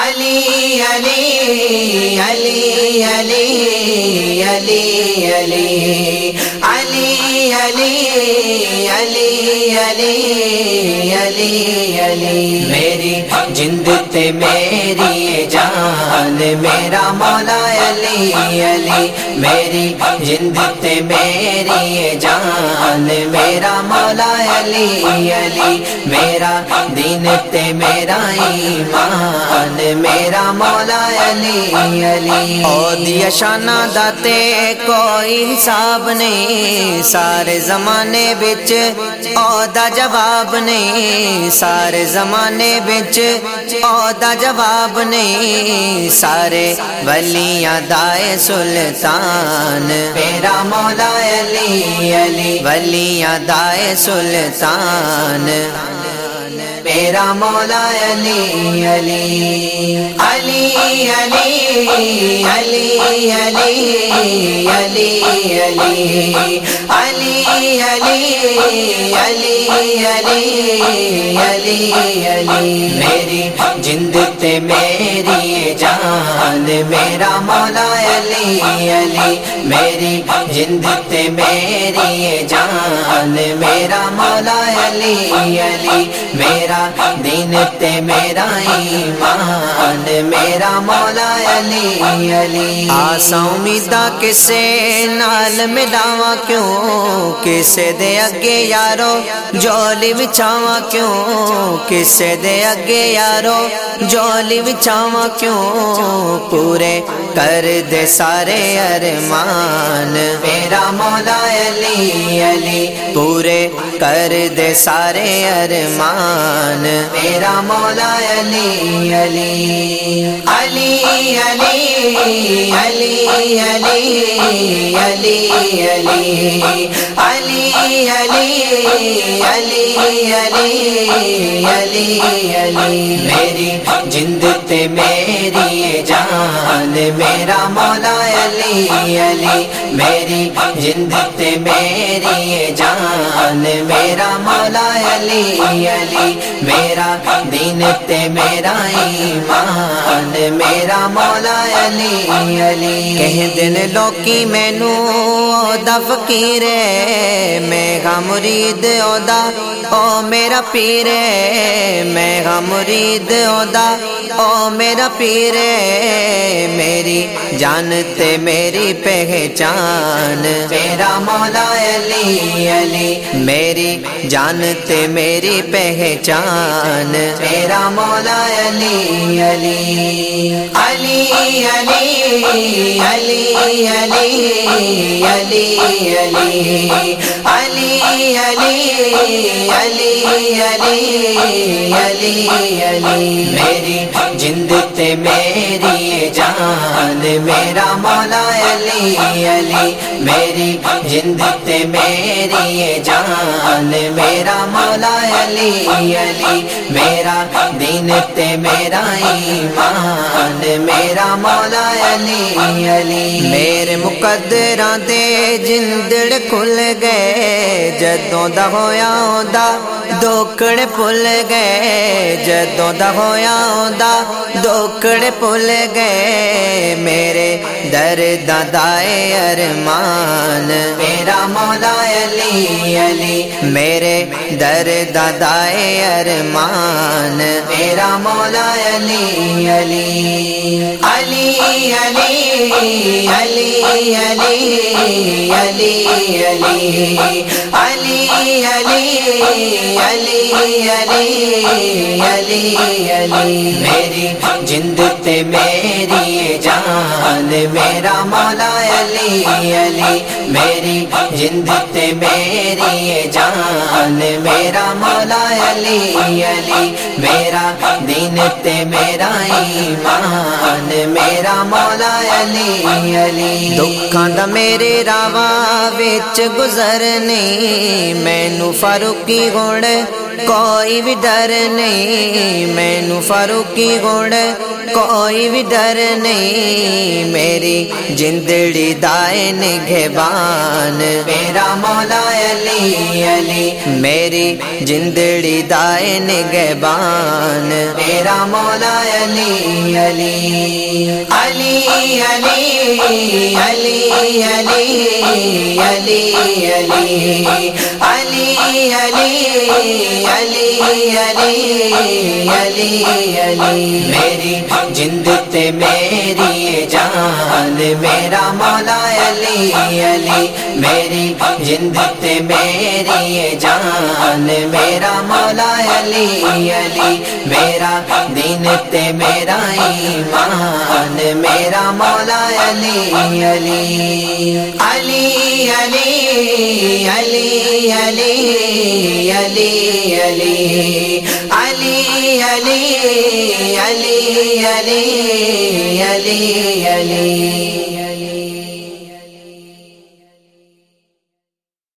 علی علی علی علی علی علی علی علی علی علی علی علی میری جند تے میری جان میرا مولا علی علی میری جند تے میری جان میرا مولا علی علی، میرا دین تے میرا ایمان، میرا مولا علی علی۔ او دیا شانہ داتے کوئی حساب نہیں، سارے زمانے بچ او دا جواب نہیں، سارے زمانے بچ او دا جواب نہیں، سارے ولیاں دائے سلطان۔ میرا مولا علی علی، ولیاں دائے سلطان میرا مولا علی علی علی علی علی علی علی علی علی علی علی علی علی علی میری جند تے میری جان میرا مولا علی علی میری جند تے میری جان میرا مولا علی علی میرا دین تے میرا ایمان، میرا مولا علی علی۔ آسا امیدہ کسے نال ملاوا کیوں؟ کسے دے اگے یارو جولی بچاوا کیوں؟ کسے دے اگے یارو جولی بچاوا کیوں؟ پورے کر دے سارے ارمان۔ میرا مولا علی علی پورے کر دے سارے ارمان میرا مولا علی علی علی علی علی علی علی علی علی علی علی علی علی علی میری جند تے میری جان میرا مولا علی علی میری جند میری جان، میرا مولا علی علی، میرا دین تے میرا ایمان، میرا مولا علی علی۔ کہہ دن لوکی مینو دا فقیر میں گا مرید اودا او میرا پیر میں گا مرید اودا او میرا پیر میری جان تے میری پہچان میرا مولا علی علی۔ میری جان تے میری پہچان۔ میرا مولا علی علی۔ علی علی علی علی علی علی۔ علی علی علی علی علی علی۔ میری جند تے میری جان۔ میرا مولا علی علی۔ میری جند تے میری جان، میرا مولا علی علی، میرا دین تے میرا ایمان، میرا مولا علی علی۔ میرے مقدراں دے جندڑ کھل گئے، جدوں دا ہویا اوندا دوکڑ پل گئے جدوں دا ہویا اوندا دوکڑ پل گئے میرے درد دائے ارمان علی علی۔ میرے درد دائے ارمان۔ میرا مولا علی علی۔ علی علی علی علی علی علی۔ علی علی علی علی علی علی۔ میری جند تے میری جان۔ میرا مولا علی علی۔ میری جند تے میری جان، میرا مولا علی علی، میرا دین تے میرا ایمان، میرا مولا علی علی۔ دکھاں دا میرے راوا وچ گزرنی مینو فاروقی گڑ کوئی بھی ڈر نہیں مینو فاروقی گڑ کوئی بھی ڈر نہیں میری جندڑی دائے نگہبان میرا مولا علی علی میری جندڑی دائے نگہبان میرا مولا علی علی علی علی علی علی علی علی علی علی علی علی علی علی۔ میری جند تے میری جان میرا مولا علی علی میری جند تے میری جان میرا مولا علی علی میرا دین تے میرا ایمان میرا مولا علی علی علی علی علی علی علی علی علی علی علی علی علی علی